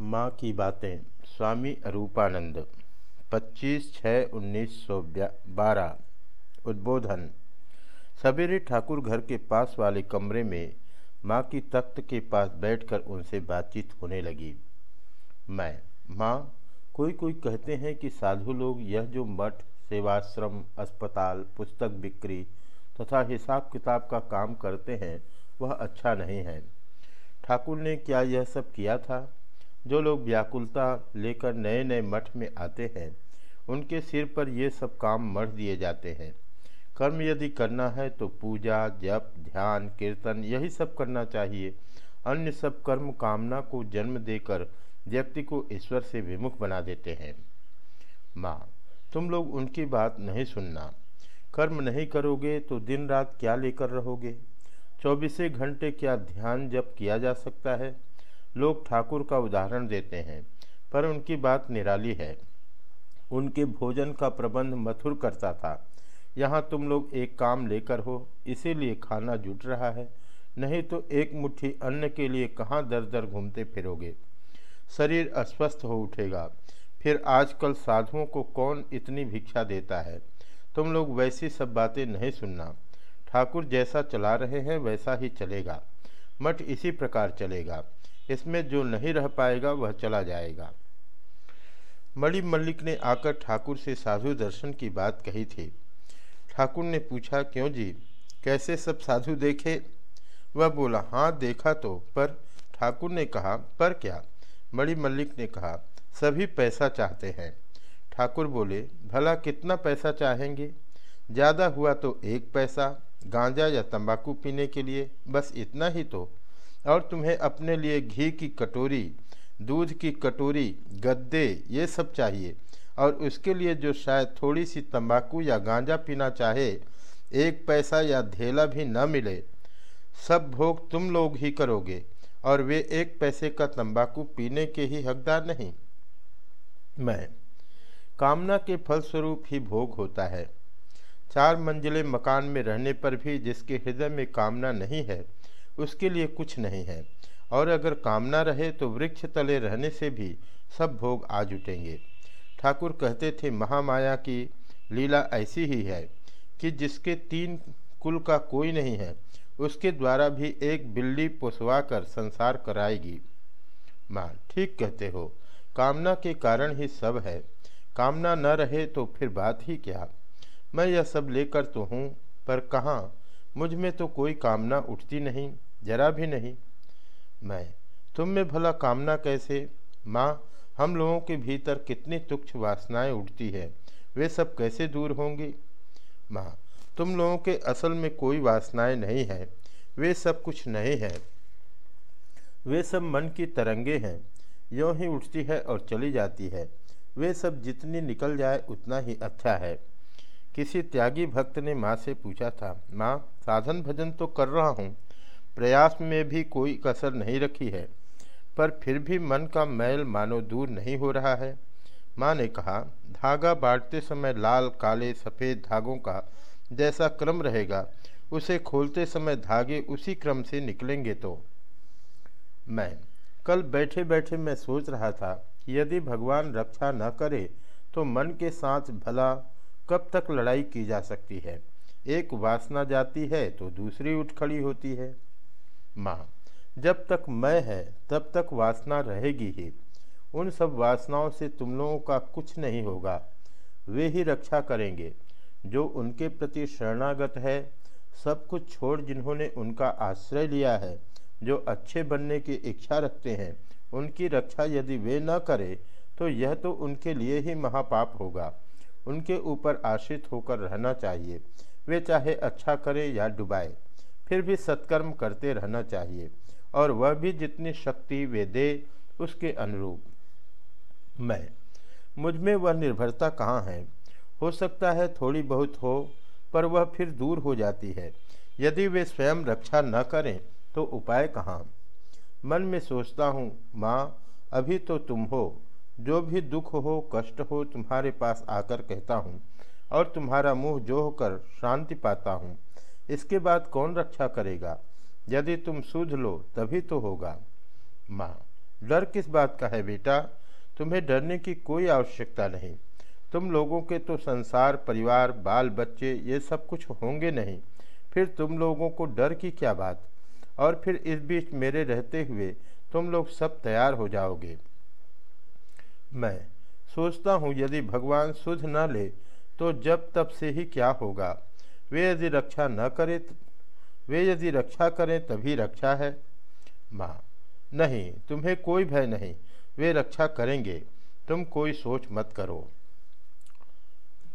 माँ की बातें। स्वामी अरूपानंद 25 छः उन्नीस सौ बारह। उद्बोधन। सवेरे ठाकुर घर के पास वाले कमरे में माँ की तख्त के पास बैठकर उनसे बातचीत होने लगी। मैं, माँ कोई कोई कहते हैं कि साधु लोग यह जो मठ, सेवाश्रम, अस्पताल, पुस्तक बिक्री तथा हिसाब किताब का काम करते हैं, वह अच्छा नहीं है। ठाकुर ने क्या यह सब किया था? जो लोग व्याकुलता लेकर नए नए मठ में आते हैं, उनके सिर पर ये सब काम मर दिए जाते हैं। कर्म यदि करना है तो पूजा, जप, ध्यान, कीर्तन, यही सब करना चाहिए। अन्य सब कर्म कामना को जन्म देकर व्यक्ति को ईश्वर से विमुख बना देते हैं। माँ, तुम लोग उनकी बात नहीं सुनना। कर्म नहीं करोगे तो दिन रात क्या लेकर रहोगे? चौबीसे घंटे क्या ध्यान, जप किया जा सकता है? लोग ठाकुर का उदाहरण देते हैं, पर उनकी बात निराली है। उनके भोजन का प्रबंध मथुर करता था। यहाँ तुम लोग एक काम लेकर हो, इसीलिए खाना जुट रहा है, नहीं तो एक मुट्ठी अन्न के लिए कहाँ दर दर घूमते फिरोगे। शरीर अस्वस्थ हो उठेगा, फिर आजकल साधुओं को कौन इतनी भिक्षा देता है? तुम लोग वैसी सब बातें नहीं सुनना। ठाकुर जैसा चला रहे हैं, वैसा ही चलेगा। मठ इसी प्रकार चलेगा। इसमें जो नहीं रह पाएगा, वह चला जाएगा। मणि मल्लिक ने आकर ठाकुर से साधु दर्शन की बात कही थी। ठाकुर ने पूछा, क्यों जी? कैसे सब साधु देखे? वह बोला हाँ देखा तो पर ठाकुर ने कहा, पर क्या? मणि मल्लिक ने कहा, सभी पैसा चाहते हैं। ठाकुर बोले, भला कितना पैसा चाहेंगे? ज़्यादा हुआ तो एक पैसा, गांजा या तंबाकू पीने के लिए, बस इतना ही तो। और तुम्हें अपने लिए घी की कटोरी, दूध की कटोरी, गद्दे, ये सब चाहिए। और उसके लिए जो शायद थोड़ी सी तंबाकू या गांजा पीना चाहे, एक पैसा या धेला भी न मिले, सब भोग तुम लोग ही करोगे, और वे एक पैसे का तंबाकू पीने के ही हकदार नहीं। मैं, कामना के फलस्वरूप ही भोग होता है। चार मंजिले मकान में रहने पर भी जिसके हृदय में कामना नहीं है उसके लिए कुछ नहीं है। और अगर कामना रहे तो वृक्ष तले रहने से भी सब भोग आ जुटेंगे ठाकुर कहते थे, महामाया की लीला ऐसी ही है कि जिसके तीन कुल का कोई नहीं है, उसके द्वारा भी एक बिल्ली पोसवा कर संसार कराएगी। माँ, ठीक कहते हो, कामना के कारण ही सब है। कामना न रहे तो फिर बात ही क्या? मैं यह सब लेकर तो हूँ, पर कहाँ? मुझमें तो कोई कामना उठती नहीं। जरा भी नहीं। मैं, तुम में भला कामना कैसे? माँ, हम लोगों के भीतर कितनी तुक्ष वासनाएँ उठती है। वे सब कैसे दूर होंगी? माँ, तुम लोगों के असल में कोई वासनाएँ नहीं है। वे सब कुछ नहीं है। वे सब मन की तरंगे हैं। यों ही उठती है और चली जाती है। वे सब जितनी निकल जाए, उतना ही अच्छा है। किसी त्यागी भक्त ने माँ से पूछा था, माँ, साधन भजन तो कर रहा हूँ। प्रयास में भी कोई कसर नहीं रखी है, पर फिर भी मन का मैल मानो दूर नहीं हो रहा है। माँ ने कहा, धागा बांटते समय लाल, काले, सफ़ेद धागों का जैसा क्रम रहेगा, उसे खोलते समय धागे उसी क्रम से निकलेंगे तो। मैं कल बैठे बैठे मैं सोच रहा था कि यदि भगवान रक्षा न करे तो मन के साथ भला कब तक लड़ाई की जा सकती है? एक वासना जाती है तो दूसरी उठ खड़ी होती है। माँ, जब तक मैं है, तब तक वासना रहेगी ही। उन सब वासनाओं से तुम लोगों का कुछ नहीं होगा। वे ही रक्षा करेंगे, जो उनके प्रति शरणागत है। सब कुछ छोड़ जिन्होंने उनका आश्रय लिया है, जो अच्छे बनने की इच्छा रखते हैं, उनकी रक्षा यदि वे न करें तो यह तो उनके लिए ही महापाप होगा। उनके ऊपर आश्रित होकर रहना चाहिए। वे चाहे अच्छा करें या डुबाए। फिर भी सत्कर्म करते रहना चाहिए, और वह भी जितनी शक्ति वे दे, उसके अनुरूप। मैं, मुझमें वह निर्भरता कहाँ है? हो सकता है थोड़ी बहुत हो, पर वह फिर दूर हो जाती है। यदि वे स्वयं रक्षा न करें तो उपाय कहाँ? मन में सोचता हूँ, माँ, अभी तो तुम हो। जो भी दुख हो, कष्ट हो, तुम्हारे पास आकर कहता हूँ, और तुम्हारा मुँह जोह कर शांति पाता हूँ। इसके बाद कौन रक्षा करेगा? यदि तुम सूझ लो, तभी तो होगा। माँ, डर किस बात का है बेटा? तुम्हें डरने की कोई आवश्यकता नहीं। तुम लोगों के तो संसार, परिवार बाल बच्चे ये सब कुछ होंगे नहीं। फिर तुम लोगों को डर की क्या बात? और फिर इस बीच मेरे रहते हुए तुम लोग सब तैयार हो जाओगे। मैं सोचता हूँ, यदि भगवान सुध न ले तो जब तब से ही क्या होगा? वे यदि रक्षा न करें वे यदि रक्षा करें तभी रक्षा है। माँ, नहीं, तुम्हें कोई भय नहीं, वे रक्षा करेंगे, तुम कोई सोच मत करो।